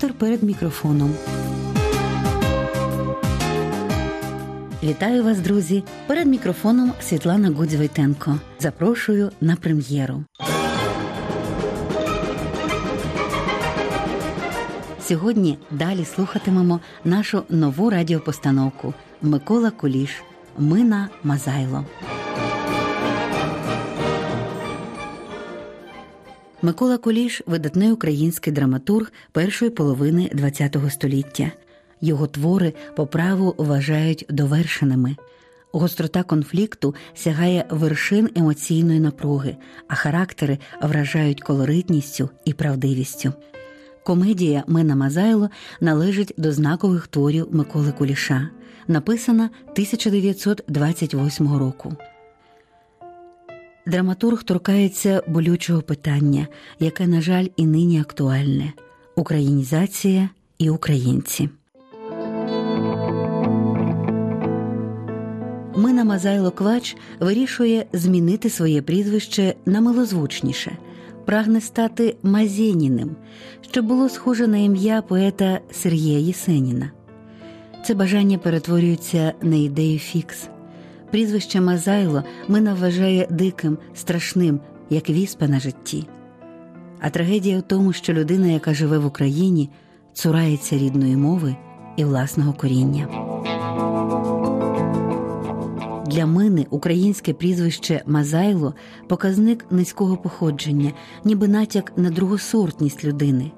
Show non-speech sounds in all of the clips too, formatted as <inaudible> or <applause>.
Театр перед мікрофоном. Вітаю вас, друзі! Перед мікрофоном Світлана Гудзь-Войтенко. Запрошую на прем'єру. Сьогодні далі слухатимемо нашу нову радіопостановку Микола Куліш Мина Мазайло. Микола Куліш видатний український драматург першої половини ХХ століття. Його твори по праву вважають довершеними. Гострота конфлікту сягає вершин емоційної напруги, а характери вражають колоритністю і правдивістю. Комедія Мина Мазайло належить до знакових творів Миколи Куліша, написана 1928 року. Драматург торкається болючого питання, яке, на жаль, і нині актуальне українізація і українці. Мина Мазайло Квач вирішує змінити своє прізвище на милозвучніше, прагне стати Мазєніним, що було схоже на ім'я поета Сергія Єсеніна. Це бажання перетворюється на ідею фікс. Прізвище Мазайло Мина вважає диким, страшним, як віспа на житті. А трагедія в тому, що людина, яка живе в Україні, цурається рідної мови і власного коріння. Для мини українське прізвище Мазайло показник низького походження, ніби натяк на другосортність людини.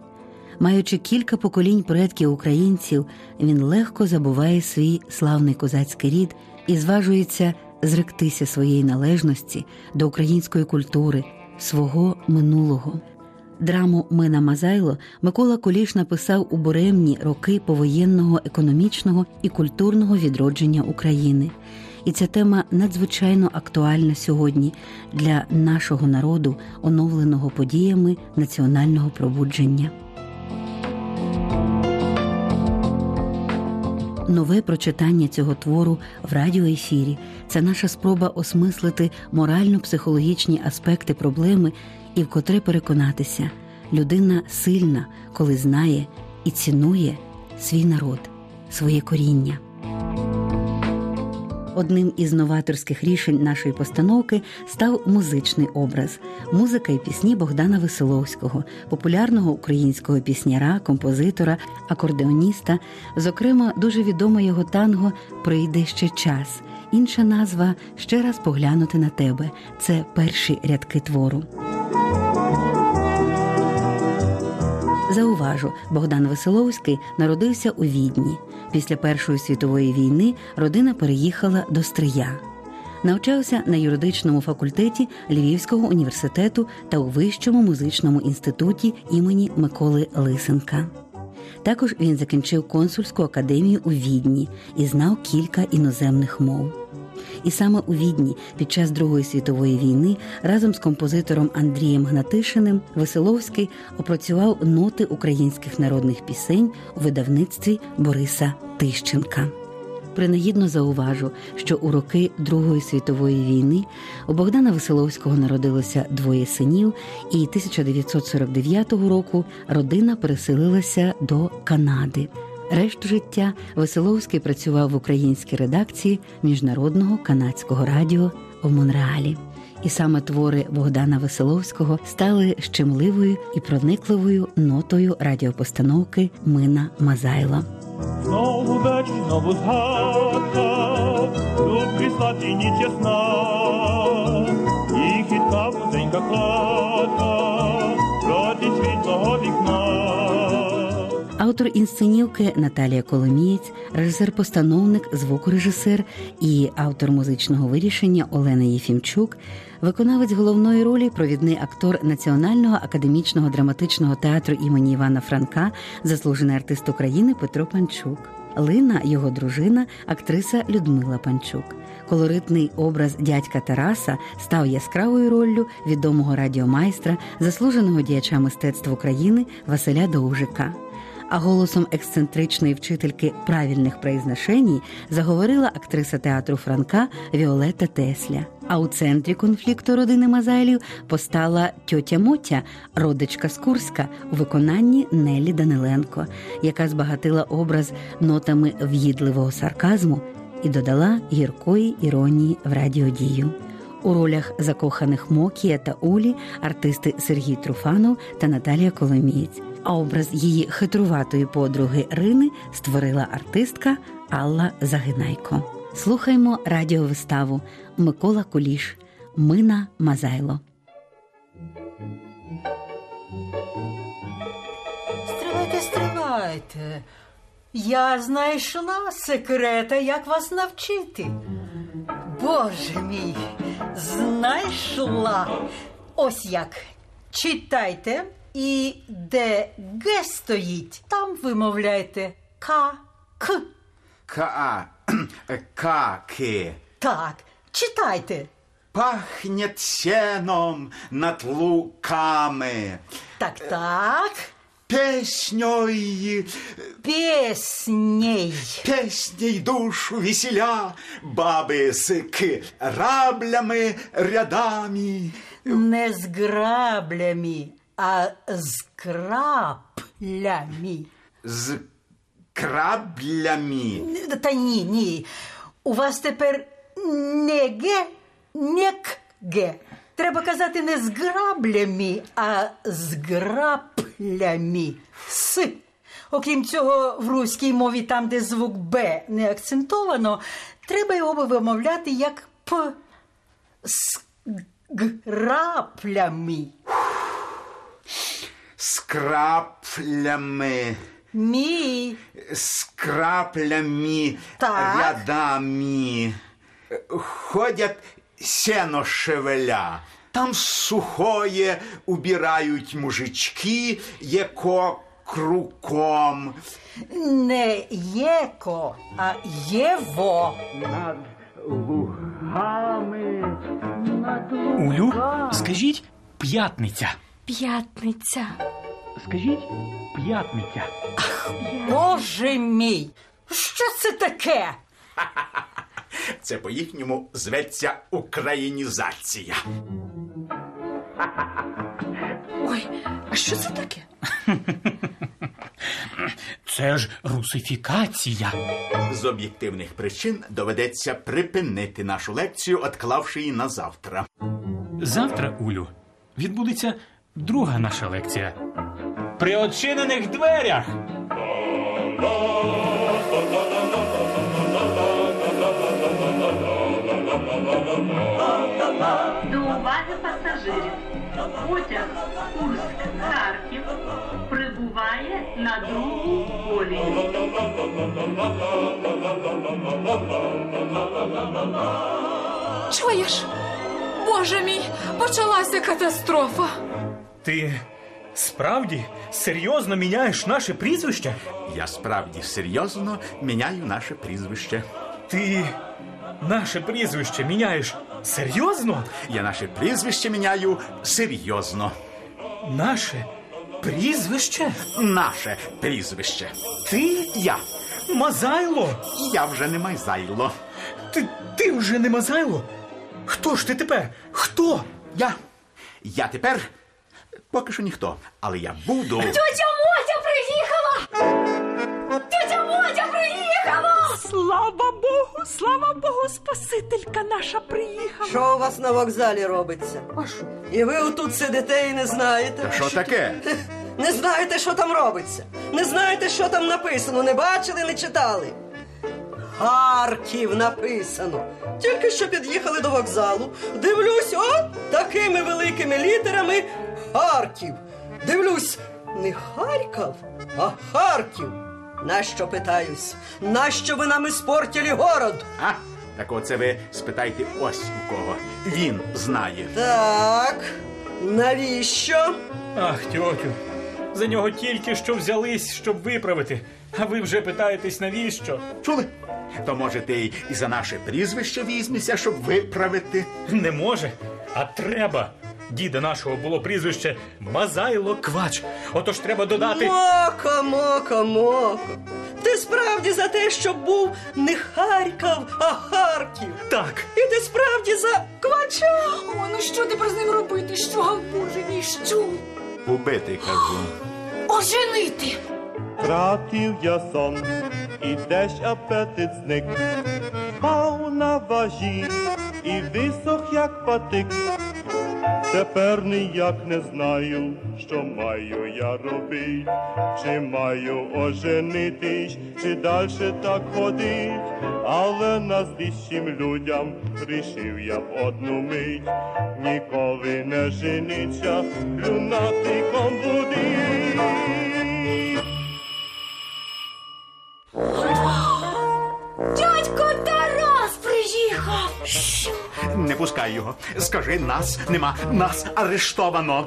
Маючи кілька поколінь предків українців, він легко забуває свій славний козацький рід і зважується зректися своєї належності до української культури, свого минулого. Драму Мина Мазайло Микола Куліш написав у буремні роки повоєнного економічного і культурного відродження України. І ця тема надзвичайно актуальна сьогодні для нашого народу, оновленого подіями національного пробудження. Нове прочитання цього твору в радіоефірі це наша спроба осмислити морально-психологічні аспекти проблеми і вкотре переконатися, людина сильна, коли знає і цінує свій народ, своє коріння. Одним із новаторських рішень нашої постановки став музичний образ, музика і пісні Богдана Веселовського, популярного українського пісняра, композитора, акордеоніста. Зокрема, дуже відоме його танго Прийде ще час. Інша назва ще раз поглянути на тебе. Це перші рядки твору. Зауважу, Богдан Веселовський народився у Відні. Після Першої світової війни родина переїхала до Стрия. Навчався на юридичному факультеті Львівського університету та у Вищому музичному інституті імені Миколи Лисенка. Також він закінчив консульську академію у Відні і знав кілька іноземних мов. І саме у Відні під час Другої світової війни разом з композитором Андрієм Гнатишиним Веселовський опрацював ноти українських народних пісень у видавництві Бориса Тищенка. Принагідно зауважу, що у роки Другої світової війни у Богдана Веселовського народилося двоє синів, і 1949 року родина переселилася до Канади. Решту життя Веселовський працював в українській редакції міжнародного канадського радіо у Монреалі. І саме твори Богдана Веселовського стали щемливою і проникливою нотою радіопостановки Мина Мазайла. Знову вечір, знову згадка, тут прийшла ти нечесна, і хитка вузенька кладка Автор інсценівки Наталія Коломієць, режисер-постановник, звукорежисер і автор музичного вирішення Олена Єфімчук, виконавець головної ролі, провідний актор Національного академічного драматичного театру імені Івана Франка, заслужений артист України Петро Панчук. Лина, його дружина, актриса Людмила Панчук. Колоритний образ дядька Тараса став яскравою роллю відомого радіомайстра, заслуженого діяча мистецтва України Василя Довжика А голосом ексцентричної вчительки правильних произношеній заговорила актриса театру Франка Віолетта Тесля. А у центрі конфлікту родини Мазайлів постала тьотя Мотя, родичка з Курська, у виконанні Нелі Даниленко, яка збагатила образ нотами в'їдливого сарказму і додала гіркої іронії в радіодію. У ролях закоханих Мокія та Улі артисти Сергій Труфанов та Наталія Коломієць. А образ її хитруватої подруги Рини створила артистка Алла Загинайко. Слухаймо радіовиставу Микола Куліш Мина Мазайло. Стривайте, стривайте. Я знайшла секрета, як вас навчити. Боже мій, знайшла. Ось як. Читайте, і де Г стоїть, там вимовляйте К, К. Ка, каки. Так, читайте. Пахнет сеном над луками, Так, так. песней, Песней. песней душу веселя, бабы с краблями рядами. Не з граблями, а з краплями. З краблями. Та ні, ні. У вас тепер не ге, не к ге. Треба казати не з граблями, а з граплями. С. Окрім цього, в руській мові, там, де звук Б не акцентовано, треба його вимовляти як П. З граплями. З краплями. Мі. С краплями Так. рядами. Ходят сено шевеля. Там сухое убирають мужички, яко круком. Не єко, а єво. Над лугами. Улю, скажіть п'ятниця. П'ятниця. Скажіть п'ятниця. Боже мій! Що це таке? <laughs> Це по-їхньому зветься українізація. <laughs> Ой, а що це таке? <laughs> Це ж русифікація. З об'єктивних причин доведеться припинити нашу лекцію, отклавши її на завтра. Завтра, Улю, відбудеться друга наша лекція. При очинених дверях. До уваги пасажирів. Потяг Курськ-Харків прибуває на другу колію. Чуєш? Боже мій, почалася катастрофа. Ти справді серйозно міняєш наше прізвище? Я справді серйозно міняю наше прізвище. Ти наше прізвище міняєш серйозно? Я наше прізвище міняю серйозно. Наше прізвище? Наше прізвище. Ти Я. Мазайло? Я вже не майзайло. Ти, ти вже не Мазайло? Хто ж ти тепер? Хто? Я. Я тепер поки що ніхто, але я буду. Тетя Мотя приїхала! Тетя Мотя приїхала! Слава Богу, слава Богу, Спасителька наша приїхала. Що у вас на вокзалі робиться? А що? І ви отут сидите і не знаєте. Що таке? Не знаєте, що там робиться. Не знаєте, що там написано. Не бачили, не читали. Харків написано. Тільки що під'їхали до вокзалу. Дивлюсь, о, такими великими літерами Харків. Дивлюсь, не Харків, а Харків. Нащо питаюсь? Нащо ви нам іспортили город? А? Так оце ви спитайте ось у кого. Він знає. Так, навіщо? Ах, тьотю, за нього тільки що взялись, щоб виправити. А ви вже питаєтесь, навіщо? Чули? То може ти і за наше прізвище візьмися, щоб виправити. Не може, а треба. Діда нашого було прізвище Мазайло Квач. Отож треба додати. Моко, Моко, моко. Ти справді за те, щоб був не Харків, а Харків. Так, І ти справді за квача. О, ну що тепер з ним робити? Що, боже мій, що? Убити, кажу. Оженити! Втратив я сон, і десь апетит зник. Спав на важі і висох, як патик. Тепер ніяк не знаю, що маю я робить, чи маю оженитись, чи дальше так ходить, але назвіщим людям рішив я в одну мить, ніколи не жениться, люнатиком будить. Не пускай його. Скажи, нас нема, нас арештовано.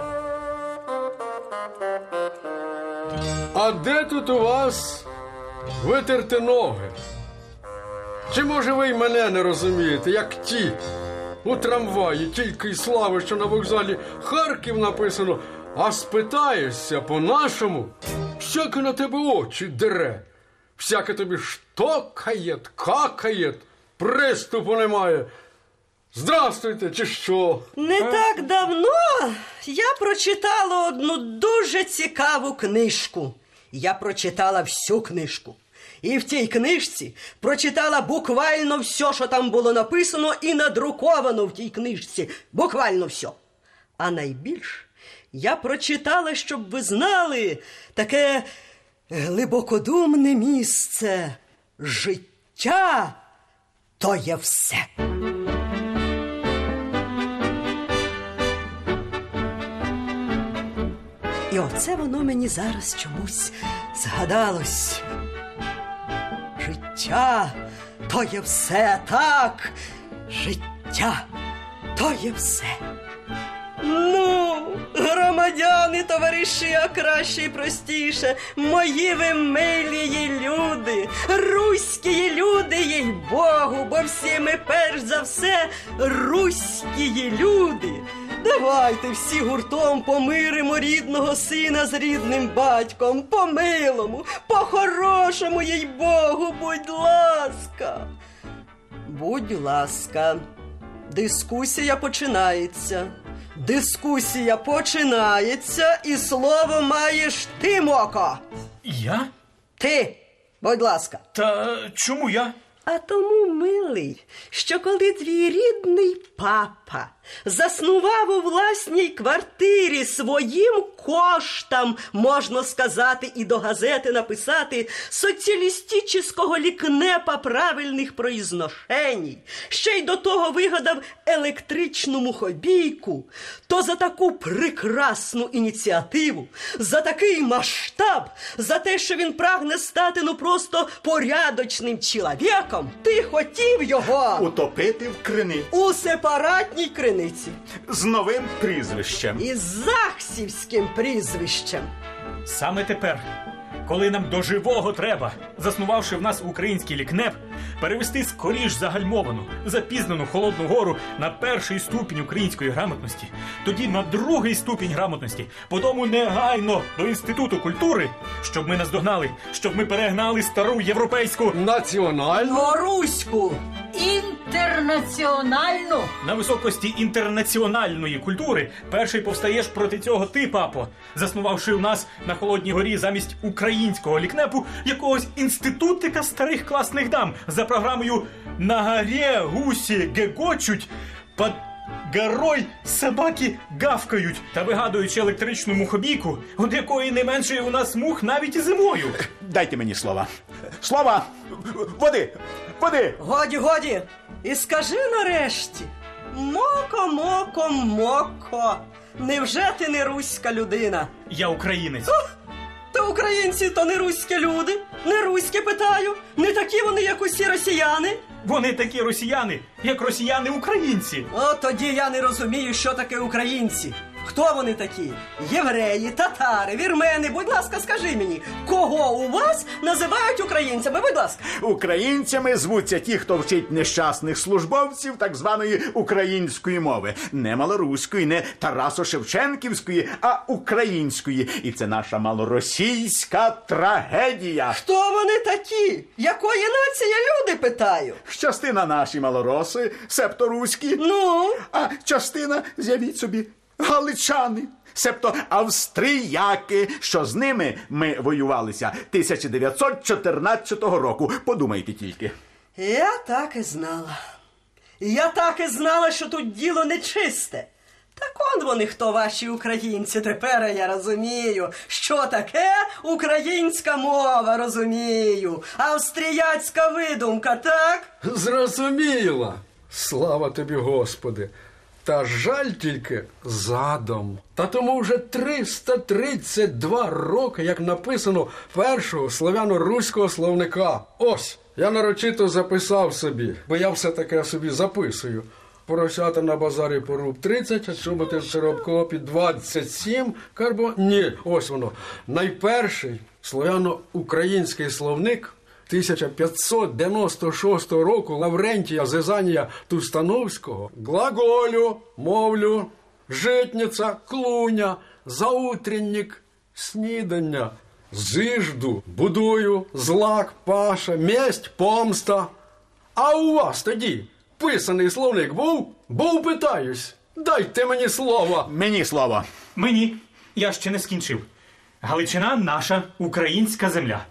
А де тут у вас витерти ноги? Чи може ви й мене не розумієте, як ті? У трамваї тільки й слави, що на вокзалі Харків написано, а спитаєшся по-нашому, всяке на тебе очі дере, всяке тобі штокає, какає, приступу немає. Здрастуйте, чи що? Не так давно я прочитала одну дуже цікаву книжку. Я прочитала всю книжку. І в тій книжці прочитала буквально все, що там було написано, і надруковано в тій книжці. Буквально все. А найбільш я прочитала, щоб ви знали, таке глибокодумне місце. Життя то є все. І оце воно мені зараз чомусь згадалось. Життя то є все так. Життя то є все. Ну, громадяни, товариші, а краще і простіше, мої ви милії люди, руські люди, їй Богу, бо всі ми перш за все руські люди. Давайте всі гуртом помиримо рідного сина з рідним батьком, по-милому, по-хорошому, їй Богу, будь ласка. Будь ласка, дискусія починається. Дискусія починається, і слово маєш ти, Моко. я? Ти, будь ласка. Та чому я? А тому, милий, що коли твій рідний папа заснував у власній квартирі своїм коштам, можна сказати, і до газети написати соціалістичного лікнепа правильних произношеній, ще й до того вигадав електричну мухобійку, то за таку прекрасну ініціативу, за такий масштаб, за те, що він прагне стати ну просто порядочним чоловіком, ти хотів його Утопити в криниці. у сепаратній криниці з новим прізвищем. із захсівським прізвищем. Саме тепер, коли нам до живого треба, заснувавши в нас український лікнеп, перевести скоріш загальмовану, запізнену холодну гору на перший ступінь української грамотності, тоді на другий ступінь грамотності, потому негайно до інституту культури, щоб ми наздогнали, щоб ми перегнали стару європейську Національно? Руську Інтернаціональну. на високості інтернаціональної культури. Перший повстаєш проти цього ти, папо, заснувавши в нас на холодній горі замість українського лікнепу якогось інститутика старих класних дам за програмою На горі гусі гегочуть під горой собаки гавкають та вигадуючи електричну мухобійку, від якої не менше у нас мух навіть і зимою. Дайте мені слова. Слова! Води! Води! Годі, годі. І скажи нарешті. Моко, моко, моко. Невже ти не руська людина? Я українець. Та українці то не руські люди. Не руські питаю. Не такі вони, як усі росіяни. Вони такі росіяни, як росіяни-українці. О, тоді я не розумію, що таке українці. Хто вони такі? Євреї, татари, вірмени. Будь ласка, скажи мені, кого у вас називають українцями? Будь ласка. Українцями звуться ті, хто вчить нещасних службовців так званої української мови. Не малоруської, не Тарасо-Шевченківської, а української. І це наша малоросійська трагедія. Хто вони такі? Якої нації люди питаю? Частина наші малороси, себто руські, Ну, а частина, з'явіть собі, галичани. Себто австріяки, що з ними ми воювалися 1914 року. Подумайте тільки. я так і знала. Я так і знала, що тут діло нечисте. Так он вони, хто ваші українці. Тепер я розумію, що таке українська мова, розумію. Австріяцька видумка, так? Зрозуміла. Слава тобі, Господи. Та жаль тільки задом. Та тому вже 332 роки, як написано першого слов'яно-руського словника. Ось, я нарочито записав собі, бо я все таке собі записую. Поросята на базарі поруб 30, а чоботи в Широбкопі 27, карбо... Ні, ось воно. Найперший слов'яно-український словник 1596 року Лаврентія Зизанія Тустановського глаголю, мовлю, житниця, клуня, заутренник, снідання, зижду, будую, злак, паша, месть, помста. А у вас тоді писаний словник був? Був, питаюсь. Дайте мені слово. Мені слово. Мені. Я ще не скінчив. Галичина наша українська земля.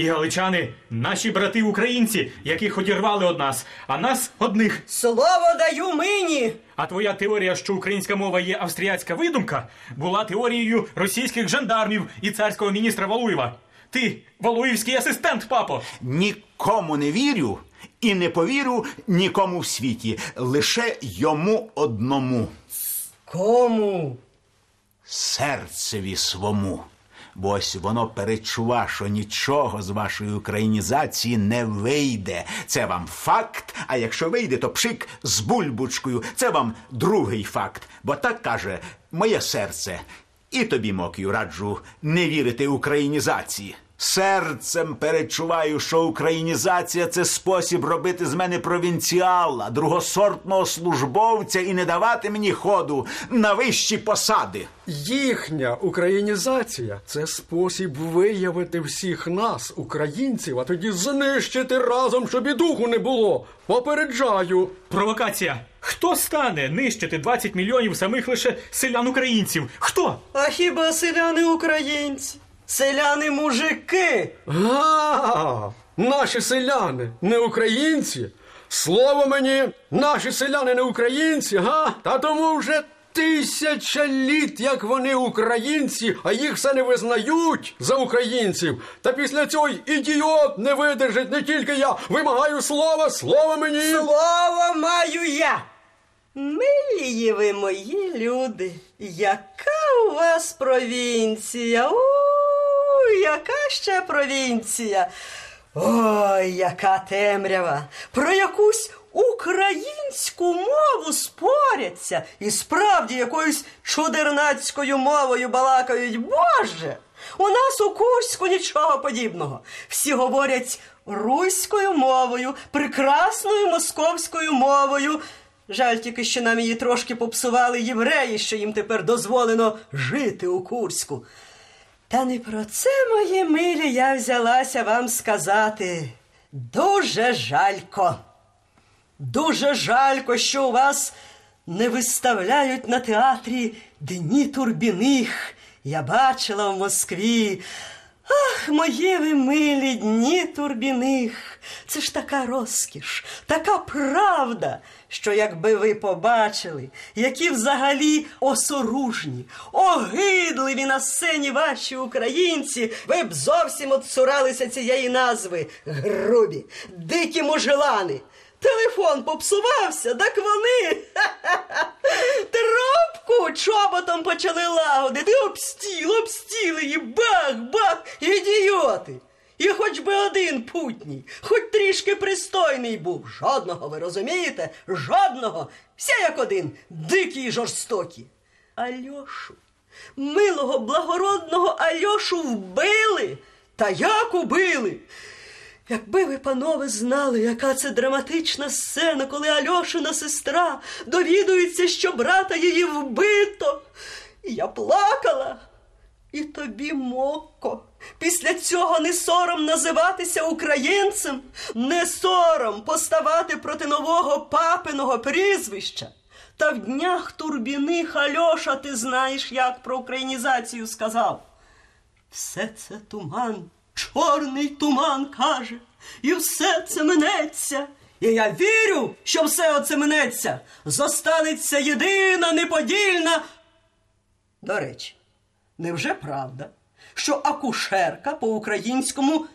І галичани наші брати українці, яких одірвали од нас, а нас одних. Слово даю мені. А твоя теорія, що українська мова є австріяцька видумка, була теорією російських жандармів і царського міністра Валуєва. Ти Валуївський асистент, папо. Нікому не вірю і не повірю нікому в світі. Лише йому одному. Кому? серцеві свому. Бо ось воно перечува, що нічого з вашої українізації не вийде. Це вам факт. А якщо вийде, то пшик з бульбочкою. Це вам другий факт. Бо так каже моє серце. І тобі, Мокію, раджу не вірити українізації. Серцем перечуваю, що українізація це спосіб робити з мене провінціала, другосортного службовця і не давати мені ходу на вищі посади. Їхня українізація це спосіб виявити всіх нас, українців, а тоді знищити разом, щоб і духу не було. Попереджаю. Провокація. Хто стане нищити 20 мільйонів самих лише селян українців? Хто? А хіба селяни українці? Селяни мужики. А, наші селяни не українці. Слово мені, наші селяни не українці, га? Та тому вже тисяча літ, як вони українці, а їх все не визнають за українців. Та після цього й ідіот не видержить, не тільки я. Вимагаю слова, слова мені. Слово маю я. Милії ви мої люди, яка у вас провінція? У, яка ще провінція? Ой, яка темрява! Про якусь українську мову споряться і справді якоюсь чудернацькою мовою балакають. Боже! У нас у Курську нічого подібного. Всі говорять руською мовою, прекрасною московською мовою. Жаль тільки, що нам її трошки попсували євреї, що їм тепер дозволено жити у Курську. Та не про це, мої милі, я взялася вам сказати. Дуже жалько. Дуже жалько, що у вас не виставляють на театрі Дні Турбіних. Я бачила в Москві. Ах, мої ви милі дні турбіних. Це ж така розкіш, така правда, що якби ви побачили, які взагалі осоружні, огидливі на сцені ваші українці, ви б зовсім отцуралися цієї назви грубі, дикі мужелани. Телефон попсувався, так вони <laughs> трубку чоботом почали лагодити, об стіл, об стіл і бах, бах, ідіоти. І хоч би один путній, хоч трішки пристойний був. Жодного, ви розумієте? Жодного. Всі як один, дикі й жорстокі. Альошу. Милого, благородного Альошу вбили. Та як убили? Якби ви, панове, знали, яка це драматична сцена, коли Альошина сестра довідується, що брата її вбито. І я плакала. І тобі, Мокко, після цього не сором називатися українцем, не сором поставати проти нового папиного прізвища. Та в днях турбіних Альоша, ти знаєш, як про українізацію сказав. Все це туман, чорний туман каже, і все це минеться. І я вірю, що все оце минеться. Зостанеться єдина, неподільна. До речі, невже правда, що акушерка по-українському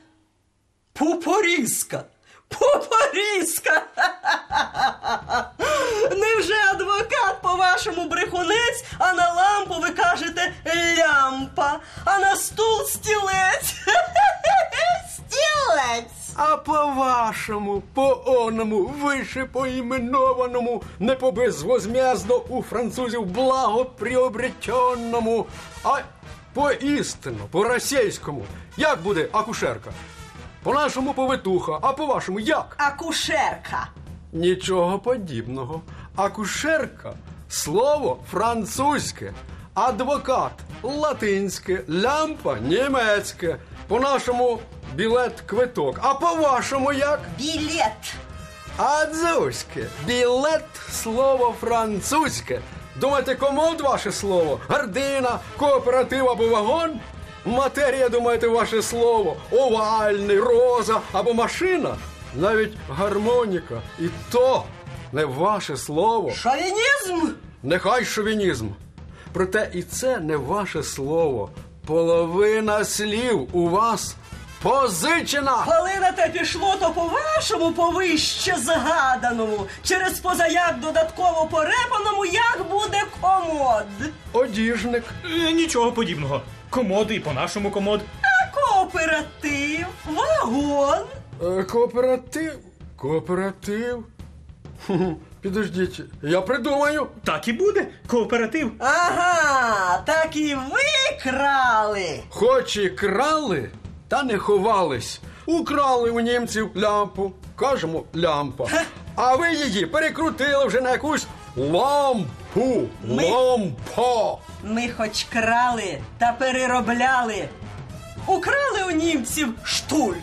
пупорізка? Пупорізка! Невже адвокат, по-вашому, брехунець, а на лампу ви кажете лямпа, а на стул стілець? Стілець! А по-вашому, по оному, вище поіменованому, не по безвозм'язно у французів благоприобретенному, а по істину, по російському. Як буде акушерка? По-нашому повитуха, а по-вашому як? Акушерка. Нічого подібного. Акушерка слово французьке, адвокат латинське, лямпа німецьке. По-нашому білет квиток. А по-вашому як? Білет. Адзуське. Білет слово французьке. Думаєте, комод ваше слово? Гардина, кооператив або вагон? Матерія, думаєте, ваше слово? Овальний, роза або машина? Навіть гармоніка. І то не ваше слово. Шовінізм? Нехай шовінізм. Проте і це не ваше слово. Половина слів у вас позичена. Коли на те пішло, то по-вашому повище згаданому, через позаяк додатково порепаному, як буде комод. Одіжник. Е, Нічого подібного. Комоди і по-нашому комод. А кооператив, вагон. Е, Кооператив? Кооператив? Підождіть, я придумаю. Так і буде. Кооператив. Ага, так і ви крали. Хоч і крали, та не ховались. Украли у німців лямпу. Кажемо лямпа. А ви її перекрутили вже на якусь лампу. Ми- Лампа. Ми хоч крали та переробляли. Украли у німців штуль.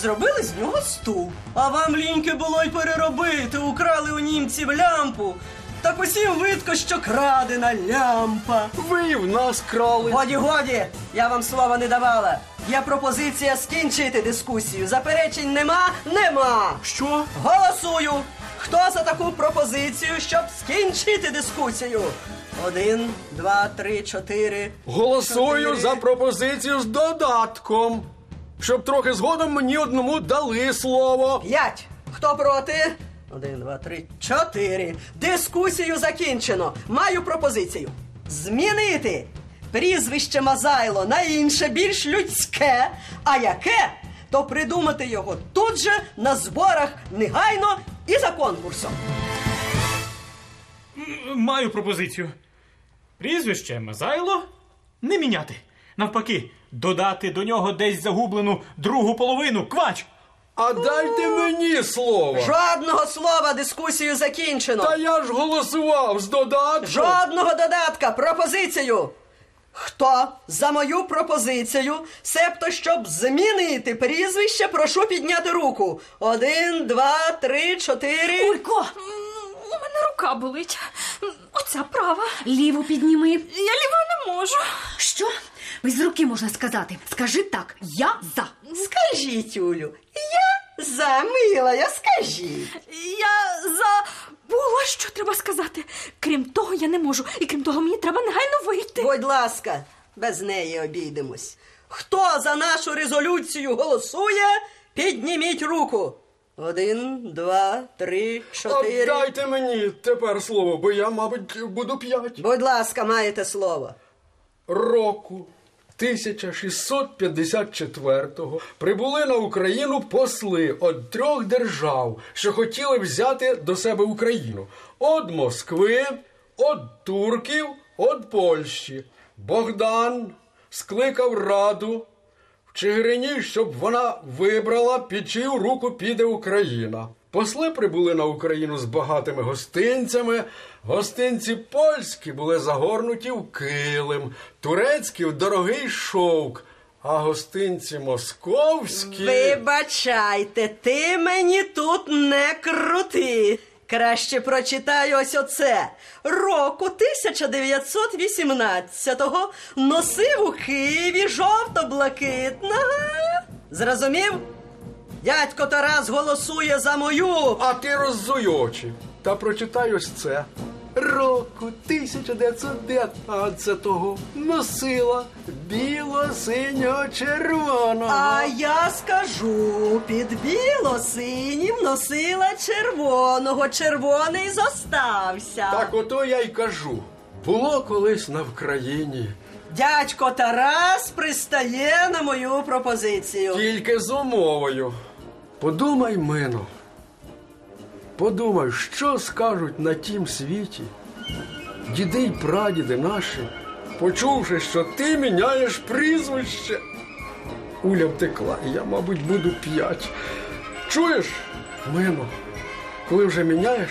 Зробили з нього стул. А вам ліньки було й переробити. Украли у німців лямпу. Так усім видко, що крадена лямпа. Ви в нас крали. Годі, годі, я вам слова не давала. Є пропозиція скінчити дискусію. Заперечень нема? Нема. Що? Голосую. Хто за таку пропозицію, щоб скінчити дискусію? Один, два, три, чотири. Голосую чотири. за пропозицію з додатком. Щоб трохи згодом мені одному дали слово. П'ять. Хто проти? Один, два, три, чотири. Дискусію закінчено. Маю пропозицію. Змінити прізвище Мазайло на інше, більш людське. А яке? То придумати його тут же на зборах негайно і за конкурсом. Маю пропозицію. Прізвище Мазайло не міняти. Навпаки, додати до нього десь загублену другу половину. Квач! А дайте мені слово. Жодного слова дискусію закінчено. Та я ж голосував з додатком. Жодного додатка, пропозицію. Хто за мою пропозицію, себто щоб змінити прізвище, прошу підняти руку. Один, два, три, чотири. Улько, у мене рука болить. Оця права. Ліву підніми. Я ліво не можу. Що? Без руки можна сказати. Скажи так, я за. Скажіть, Юлю, я за милая, скажіть. Я забула, що треба сказати. Крім того, я не можу. І крім того, мені треба негайно вийти. Будь ласка, без неї обійдемось. Хто за нашу резолюцію голосує, підніміть руку. Один, два, три, чотири. Дайте мені тепер слово, бо я, мабуть, буду п'ять. Будь ласка, маєте слово. Року 1654-го прибули на Україну посли від трьох держав, що хотіли взяти до себе Україну: Од Москви, од турків, від Польщі. Богдан скликав раду в Чигирині, щоб вона вибрала, під чию руку піде Україна. Посли прибули на Україну з багатими гостинцями. Гостинці польські були загорнуті в килим, турецькі в дорогий шовк, а гостинці московські. Вибачайте, ти мені тут не крути. Краще прочитай ось оце. Року 1918-го носив у Києві жовто-блакитного. Зрозумів? Дядько Тарас голосує за мою. А ти роззуй очі та прочитай ось це. Року 1919-го носила біло-синього червоного. А я скажу, під біло-синім носила червоного, червоний зостався. Так ото я й кажу. Було колись на Вкраїні. Дядько Тарас пристає на мою пропозицію. Тільки з умовою. Подумай, Мино. Подумай, що скажуть на тім світі. Діди й прадіди наші, почувши, що ти міняєш прізвище. Уля втекла, і я, мабуть, буду п'ять. Чуєш, Мино, коли вже міняєш,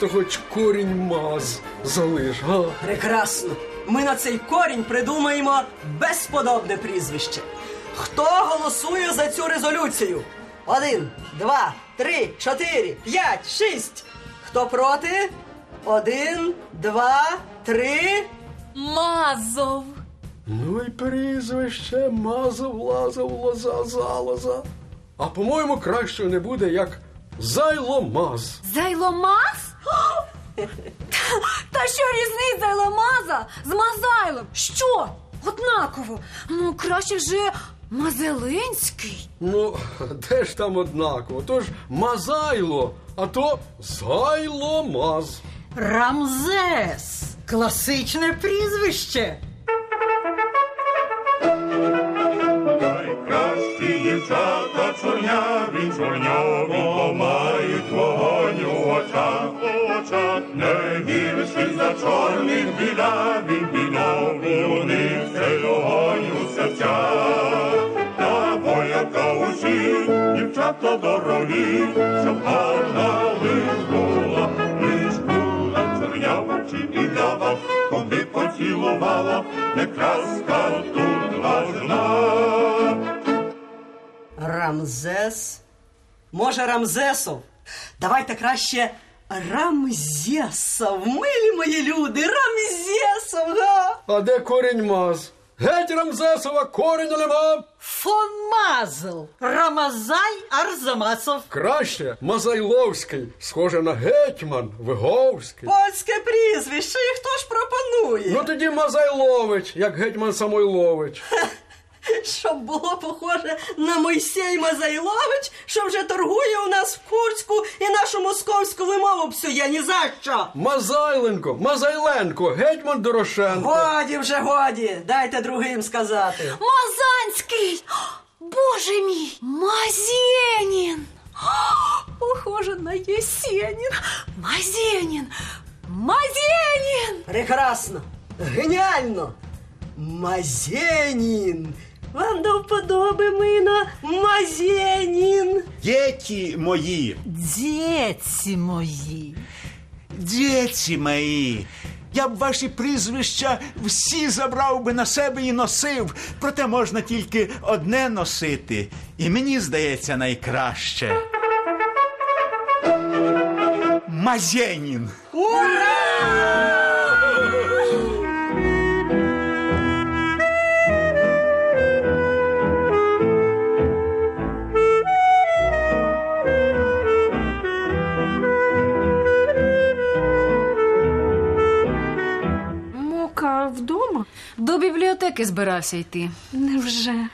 то хоч корінь маз залиш, га? Прекрасно. Ми на цей корінь придумаємо безподобне прізвище. Хто голосує за цю резолюцію? Один, два, три, чотири, п'ять, шість. Хто проти? Один, два, три. Мазов. Ну й прізвище мазав, лазав, лоза, залоза. А по-моєму, краще не буде, як зайломаз. Зайломаз? Та що різниць зайломаза з мазайлом? Що? Однаково. Ну, краще вже Мазелинський. Ну, де ж там однаково? То ж мазайло, а то зайломаз. Рамзес. Класичне прізвище. Найкращі дівчата чорняві, чорняві, мають вогонь у очах, у очах. Не гірші за чорних біляві, біляві, у них цей огонь у серцях. Дівчата дорогі, щоб гарна лиш була, лиш була чорнява чи білява, куди поцілувала, не краска тут важна. Рамзес. Може, Рамзесов? Давайте краще Рамзесов. Милі мої люди, Рамзесов, га? А де корінь маз? Геть Рамзесова коріння нема. Фон Мазл. Рамазай Арзамасов. Краще Мазайловський, схоже на гетьман, Виговський. Польське прізвище, і хто ж пропонує? Ну тоді Мазайлович, як гетьман Самойлович. Щоб було похоже на Мойсей Мазайлович, що вже торгує у нас в Курську і нашу московську вимову псує ні за що. Мазайленко, Мазайленко, гетьман Дорошенко. Годі вже годі, дайте другим сказати. Мазанський! Боже мій! Мазенін! Похоже на Єсенін! Мазенін! Мазенін! Прекрасно, геніально. Мазенін. Вам до вподоби мина Мазенін. Діти мої, Дєці мої. діти мої. Я б ваші прізвища всі забрав би на себе і носив, проте можна тільки одне носити. І мені здається найкраще. Мазєнін. Мука До бібліотеки збирався йти. Невже?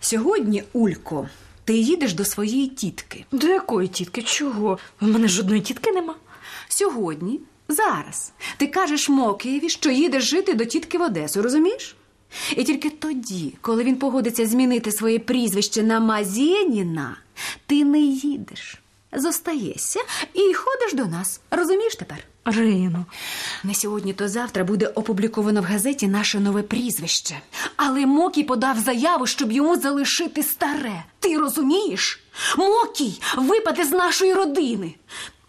Сьогодні, Улько, ти їдеш до своєї тітки. До якої тітки? Чого? У мене жодної тітки нема. Сьогодні, зараз, ти кажеш Мокієві, що їдеш жити до тітки в Одесу, розумієш? І тільки тоді, коли він погодиться змінити своє прізвище на Мазєніна, ти не їдеш, зостаєшся і ходиш до нас. Розумієш тепер? Рино. Не сьогодні, то завтра буде опубліковано в газеті наше нове прізвище. Але Мокій подав заяву, щоб йому залишити старе. Ти розумієш? Мокій випаде з нашої родини.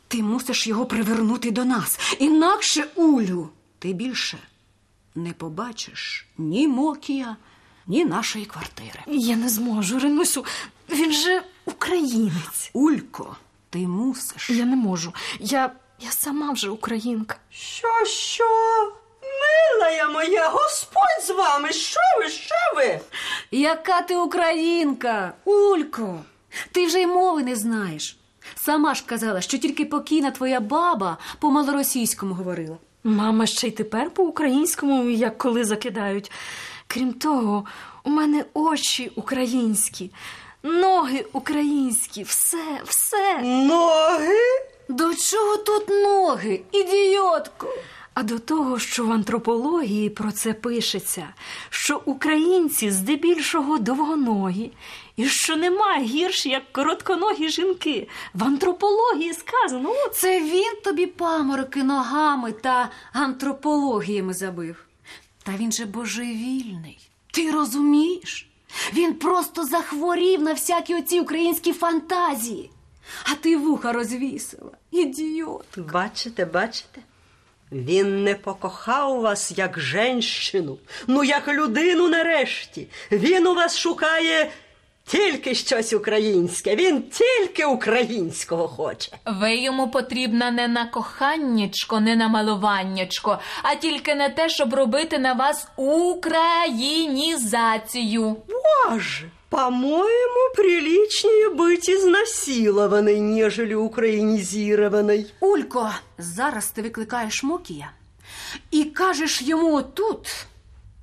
Ти мусиш його привернути до нас. Інакше, Улю, ти більше не побачиш ні Мокія, ні нашої квартири. Я не зможу, Ринусю. Він же українець. Улько, ти мусиш. Я не можу. Я, я сама вже українка. Що, що? Милая моя, Господь з вами, що ви, що ви? Яка ти українка, Улько? Ти вже й мови не знаєш. Сама ж казала, що тільки покійна твоя баба по малоросійському говорила. Мама ще й тепер по-українському, як коли закидають. Крім того, у мене очі українські, ноги українські, все, все. Ноги? До чого тут ноги, ідіотко? А до того, що в антропології про це пишеться, що українці здебільшого довгоногі, і що нема гірш, як коротконогі жінки. В антропології сказано, от Це він тобі памороки ногами та антропологіями забив. Та він же божевільний. Ти розумієш? Він просто захворів на всякі оці українські фантазії. А ти вуха розвісила. Ідіот. Бачите, бачите? Він не покохав вас як женщину, ну як людину нарешті. Він у вас шукає тільки щось українське. Він тільки українського хоче. Ви йому потрібна не на коханнячко, не на малуваннячко, а тільки на те, щоб робити на вас українізацію. Боже, по-моему, приличнее быть изнасилованной, нежели украинизированной. Улько, зараз ти викликаєш Мокія і кажеш йому отут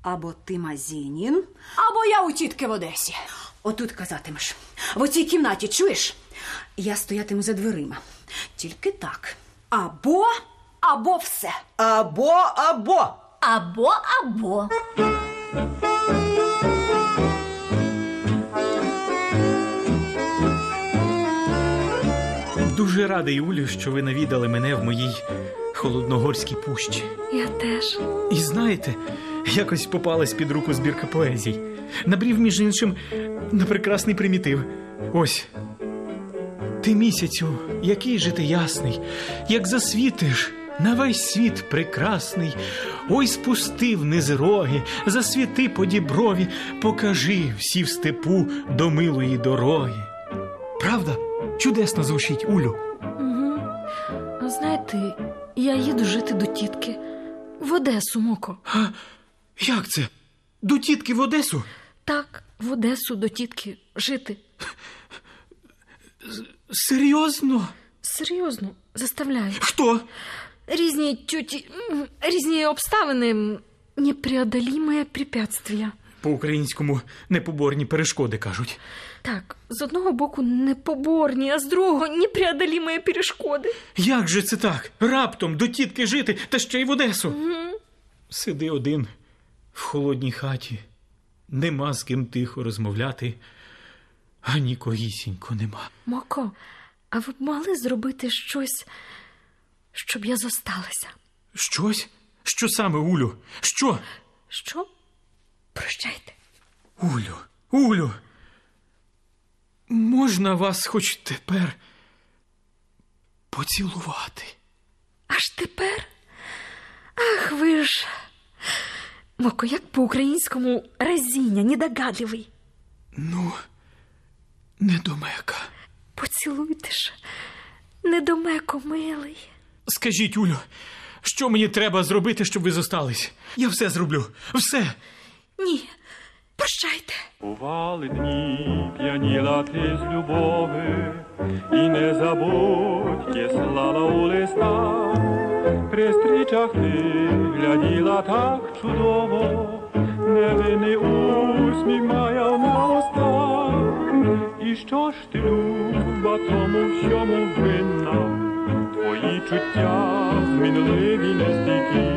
або ти Мазінін, або я у тітки в Одесі. Отут казатимеш. В оцій кімнаті чуєш? Я стоятиму за дверима. Тільки так. Або, або все. Або, або. Або, або. Дуже радий, Улю, що ви навідали мене в моїй холодногорській пущі. я теж. І знаєте, якось попалась під руку збірка поезій. Набрів, між іншим, на прекрасний примітив. Ось. Ти місяцю, який же ти ясний, як засвітиш на весь світ прекрасний. Ой, спустив низроги, засвіти по діброві, покажи всі в степу до милої дороги. Правда? Чудесно звучить, Улю. Угу. А знаєте, я їду жити до тітки в Одесу, Моко. А як це? До тітки в Одесу? Так, в Одесу до тітки жити. Серйозно? Серйозно, заставляю. Хто? Різні тюті, різні обставини, м, непреодолімое препятствия. По-українському непоборні перешкоди кажуть. Так, з одного боку непоборні, а з другого непреодолімые перешкоди. Як же це так? Раптом до тітки жити та ще й в Одесу. Угу. Сиди один в холодній хаті, нема з ким тихо розмовляти, а нікогісінько нема. Моко, а ви б могли зробити щось, щоб я зосталася? Щось? Що саме, Улю? Що? Що? Прощайте. Улю, Улю. Можна вас хоч тепер поцілувати? Аж тепер? Ах, ви ж. Моко, як по-українському разіння, недогадливий. Ну, недомека. Поцілуйте ж, недомеко, милий. Скажіть, Улю, що мені треба зробити, щоб ви зостались? Я все зроблю. Все. Ні, прощайте. Бували дні, п'яніла ти з любови, і не забудь, ті слала у листах, при ти гляділа так чудово, невинний усміх маяв на устах. І що ж ти, люба, тому всьому винна, твої чуття змінливі нестійкі,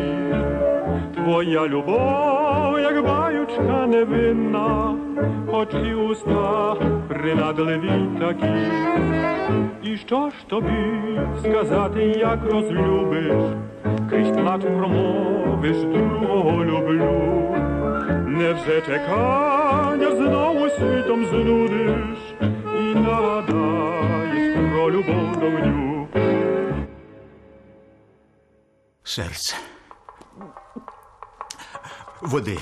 Твоя любов, як баючка невинна, хоч і уста принадливі такі. І що ж тобі сказати, як розлюбиш, крізь плач промовиш, другого люблю. Невже чекання знову світом знудиш і нагадаєш про любов давню. Серце. Води.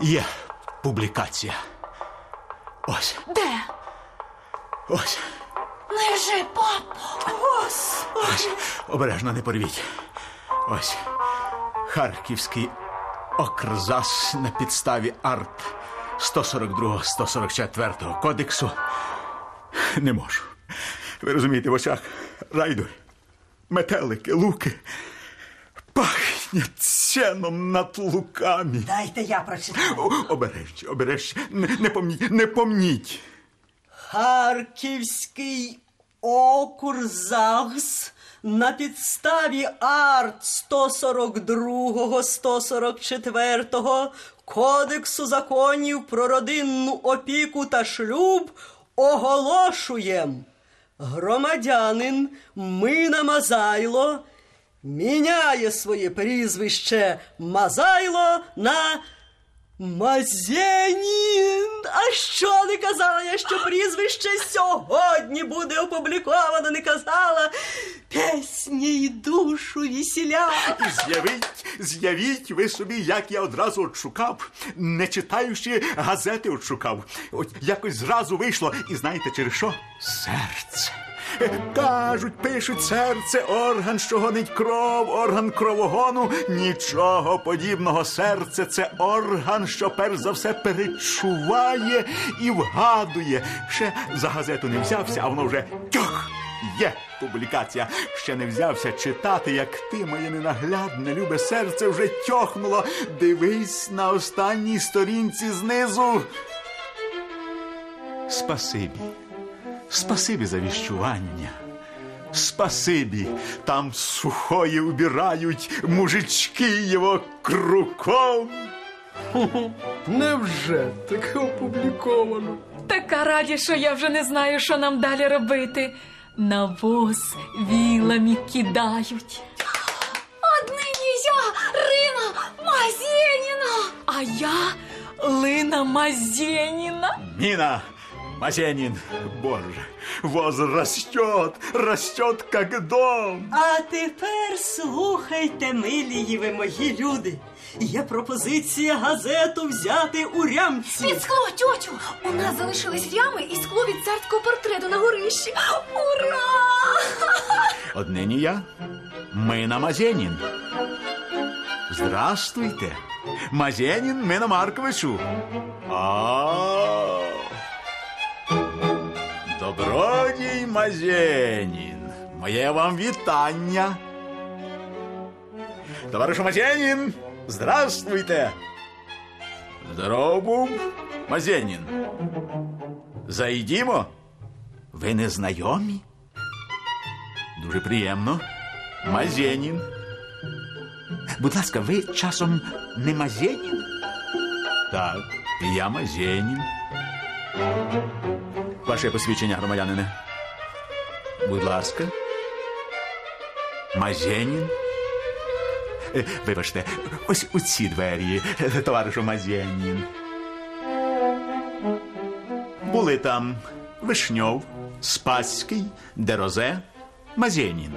Є публікація. Ось, Де? ось, Лежи, папо. Ось. Обережно не порвіть. Ось. Харківський окрзас на підставі арт 142-144 кодексу. Не можу. Ви розумієте, в очах райдур, метелики, луки. Пахнять сеном над луками. Дайте я прочитаю. О, Обережно, обережно. Не, не помніть, не помніть. Харківський окурзагс на підставі арт 142 144 Кодексу законів про родинну опіку та шлюб оголошуєм. Громадянин Мина Мазайло міняє своє прізвище Мазайло на Мазєнін! А що не казала я, що прізвище сьогодні буде опубліковано, не казала? Песні й душу вісіля. З'явіть, з'явіть ви собі, як я одразу отшукав, не читаючи газети отшукав. От якось зразу вийшло, і знаєте через що? Серце. Кажуть, пишуть серце, орган, що гонить кров, орган кровогону. Нічого подібного. Серце це орган, що перш за все перечуває і вгадує. Ще за газету не взявся, а воно вже тьох. Є публікація. Ще не взявся читати, як ти, моє ненаглядне, любе серце вже тьохнуло. Дивись на останній сторінці знизу. Спасибі. Спасибі за віщування. Спасибі, там сухої убирають мужички його круком. Невже таке опубліковано? Така радість, що я вже не знаю, що нам далі робити. Навоз вілами кидають. Однині я, Рина Мазєніна. А я Лина Мазєніна. Нина, Мазенин, боже, воз растет, растет, как дом. А тепер слухайте, милії ви мої люди. Є пропозиція газету взяти у рямці. Під скло, тьотю! У нас залишились рями і скло від царського портрету на горищі. Ура! Однині я, Мина Мазенин. Здравствуйте, Мазенин Мина Марковичу. А, Добродій Мазенін, моє вам вітання. Товаришу Мазенін, здравствуйте. Здоров був, Мазенін. Зайдімо. Ви не знайомі? Дуже приємно. Мазенін. Будь ласка, ви часом не Мазенін? Так, я Мазенін. Ваше посвідчення, громадянине. Будь ласка. Мазенін. Е, Вибачте, ось у ці двері, товаришу Мазенін. Були там Вишньов, Спаський, Дерозе, Мазенін.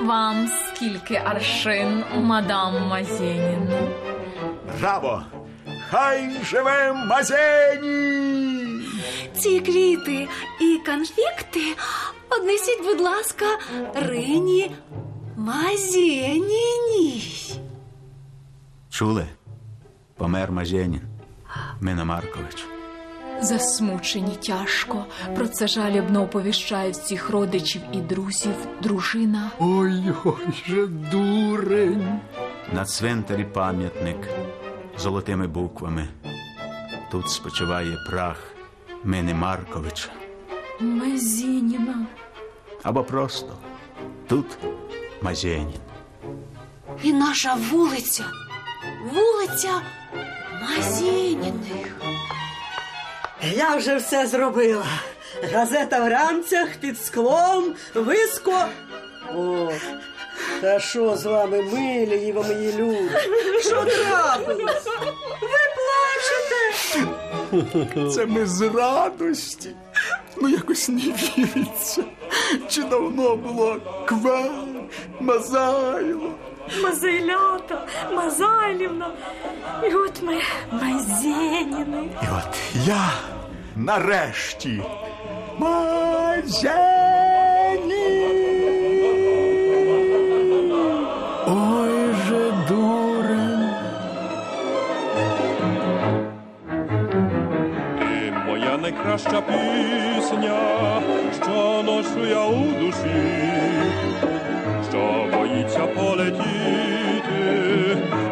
Вам скільки аршин, мадам Мазєніна? Браво! Хай живе Мазенін! Ці квіти і конфікти однесіть, будь ласка, Рині Мазєніній. Чули? Помер Мазенін. Мина Маркович. Засмучені тяжко. Про це жалібно оповіщає всіх родичів і друзів дружина. Ой, ой, же дурень. На цвинтарі пам'ятник золотими буквами. Тут спочиває прах Мини Марковича. Мазєніна. Або просто тут Мазенін. І наша вулиця, вулиця Мазініних. Я вже все зробила. Газета в рамцях під склом, виско. О, та що з вами, милі ви мої люди? Що трапилось? Ви плачете? Це ми з радості. Ну якось не віриться. Чи давно було кве, мазайло. Мазайлята, Мазайлівна. І от ми Мазєніни. І от я нарешті Мазені. Найкраща пісня, що ношу я у душі, що боїться полетіти,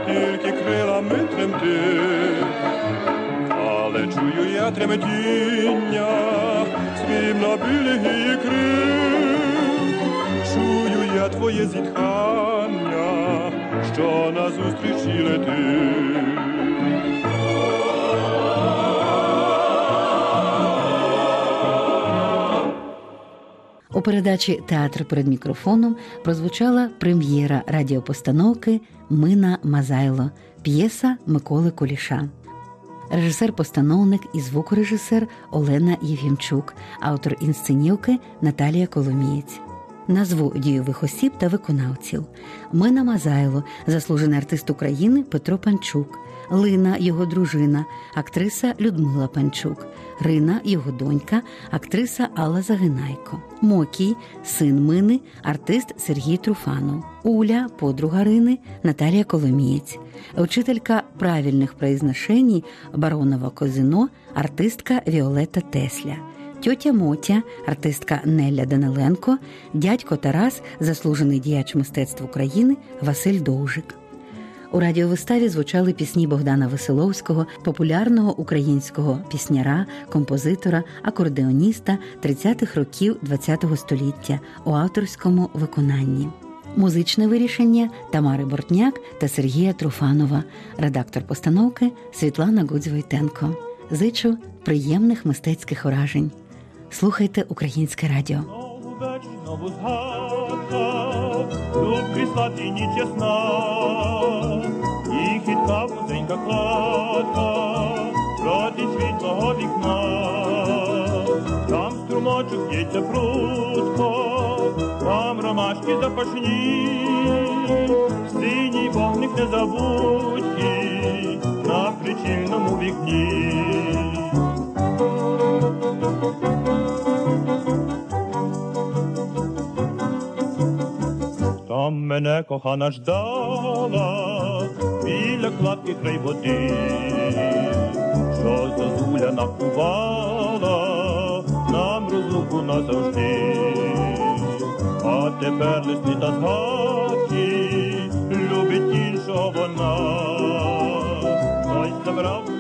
тільки крилами тремти, але чую я тремтіння, свім на білі крил, чую я твоє зітхання, що назустрічі летить. Передачі Театр перед мікрофоном прозвучала прем'єра радіопостановки Мина Мазайло, п'єса Миколи Куліша. Режисер-постановник і звукорежисер Олена Євгімчук, автор інсценівки Наталія Коломієць. Назву дійових осіб та виконавців: Мина Мазайло, заслужений артист України Петро Панчук, Лина, його дружина, актриса Людмила Панчук, Рина, його донька, актриса Алла Загинайко, Мокій, син Мини, артист Сергій Труфанов, Уля, подруга Рини, Наталія Коломієць, учителька правильних произношеній Баронова Козино, артистка Віолетта Тесля. Тьотя Мотя, артистка Нелля Даниленко, дядько Тарас, заслужений діяч мистецтв України Василь Довжик. У радіовиставі звучали пісні Богдана Веселовського, популярного українського пісняра, композитора, акордеоніста 30-х років ХХ століття у авторському виконанні. Музичне вирішення Тамари Бортняк та Сергія Труфанова, редактор постановки Світлана Гудзь-Войтенко. Зичу приємних мистецьких вражень. Слухайте українське радіо. Тут крісла тіні і хитка вузенька кладка, проти світлого вікна, там струмочок б'ється прутко, там ромашки запашні, синій вогник незабутній на причільному вікні. Там мене кохана ждала біля кладки край води, що зозуля накувала, нам розлуку назавжди, а тепер листи та згадки любить іншого вона, той забрав.